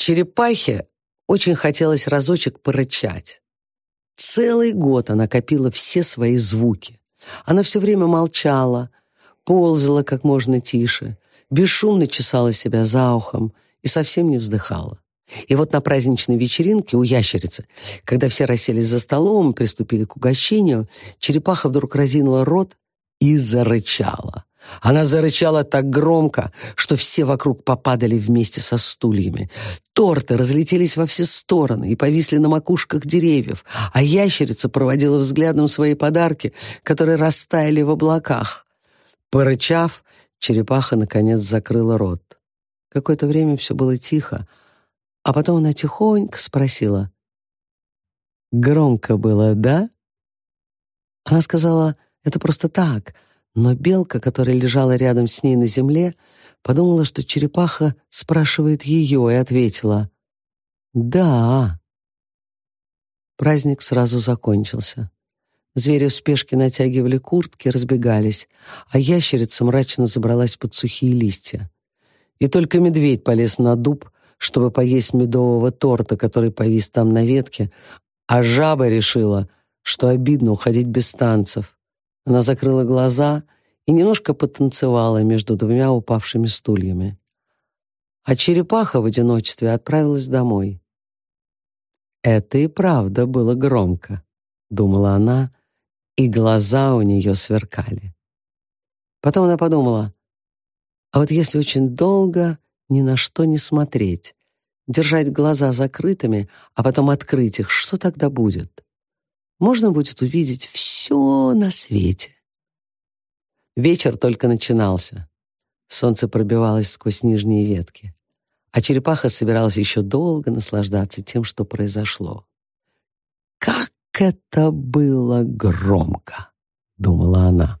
Черепахе очень хотелось разочек порычать. Целый год она копила все свои звуки. Она все время молчала, ползала как можно тише, бесшумно чесала себя за ухом и совсем не вздыхала. И вот на праздничной вечеринке у ящерицы, когда все расселись за столом и приступили к угощению, черепаха вдруг разинула рот и зарычала. Она зарычала так громко, что все вокруг попадали вместе со стульями. Торты разлетелись во все стороны и повисли на макушках деревьев, а ящерица проводила взглядом свои подарки, которые растаяли в облаках. Порычав, черепаха, наконец, закрыла рот. Какое-то время все было тихо, а потом она тихонько спросила. «Громко было, да?» Она сказала, «Это просто так», но белка, которая лежала рядом с ней на земле, подумала, что черепаха спрашивает ее, и ответила «Да». Праздник сразу закончился. Звери в спешке натягивали куртки, разбегались, а ящерица мрачно забралась под сухие листья. И только медведь полез на дуб, чтобы поесть медового торта, который повис там на ветке, а жаба решила, что обидно уходить без танцев. Она закрыла глаза и немножко потанцевала между двумя упавшими стульями. А черепаха в одиночестве отправилась домой. «Это и правда было громко», — думала она, и глаза у нее сверкали. Потом она подумала, а вот если очень долго ни на что не смотреть, держать глаза закрытыми, а потом открыть их, что тогда будет? Можно будет увидеть все на свете. Вечер только начинался. Солнце пробивалось сквозь нижние ветки, а черепаха собиралась еще долго наслаждаться тем, что произошло. «Как это было громко!» — думала она.